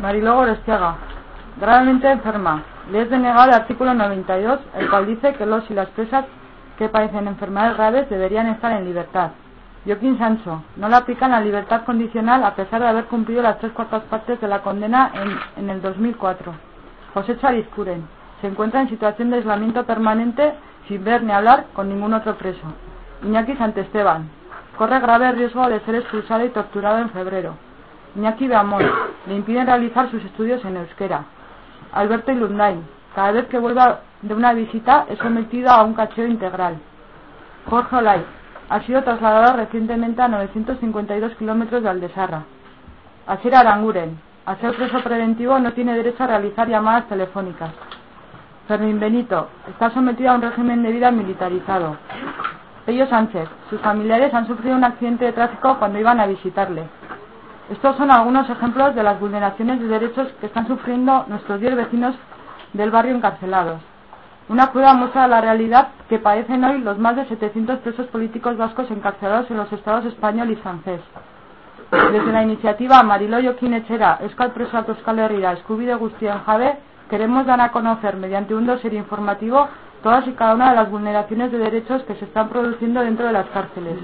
Mariló Gorestiaga, gravemente enferma. Le es denegado el artículo 92, el cual dice que los y las presas que padecen enfermedades graves deberían estar en libertad. Joaquín Sancho, no le aplican la libertad condicional a pesar de haber cumplido las tres cuartas partes de la condena en, en el 2004. José Charizcuren, se encuentra en situación de aislamiento permanente sin ver ni hablar con ningún otro preso. Iñaki Santesteban, corre grave riesgo de ser expulsado y torturado en febrero. Iñaki Beamón, le impiden realizar sus estudios en euskera. Alberto Ilundain, cada vez que vuelva de una visita es sometido a un cacheo integral. Jorge Olay, ha sido trasladado recientemente a 952 kilómetros de Aldesarra. Asier Aranguren, a ser preso preventivo no tiene derecho a realizar llamadas telefónicas. Fermín Benito, está sometido a un régimen de vida militarizado. Pello Sánchez, sus familiares han sufrido un accidente de tráfico cuando iban a visitarle. Estos son algunos ejemplos de las vulneraciones de derechos que están sufriendo nuestros diez vecinos del barrio encarcelados. Una cruda muestra la realidad que padecen hoy los más de 700 presos políticos vascos encarcelados en los estados español y francés. Desde la iniciativa Mariló Joaquín Echera, Euskal Presoak Euskal Herria, Eskubide Guztien Jabe, queremos dar a conocer mediante un dossier informativo todas y cada una de las vulneraciones de derechos que se están produciendo dentro de las cárceles.